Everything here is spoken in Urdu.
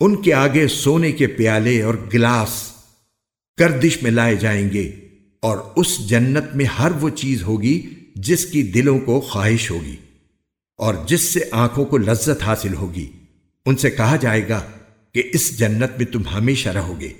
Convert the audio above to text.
ان کے آگے سونے کے پیالے اور گلاس گردش میں لائے جائیں گے اور اس جنت میں ہر وہ چیز ہوگی جس کی دلوں کو خواہش ہوگی اور جس سے آنکھوں کو لذت حاصل ہوگی۔ ان سے کہا جائے گا کہ اس جنت میں تم ہمیشہ رہو گے۔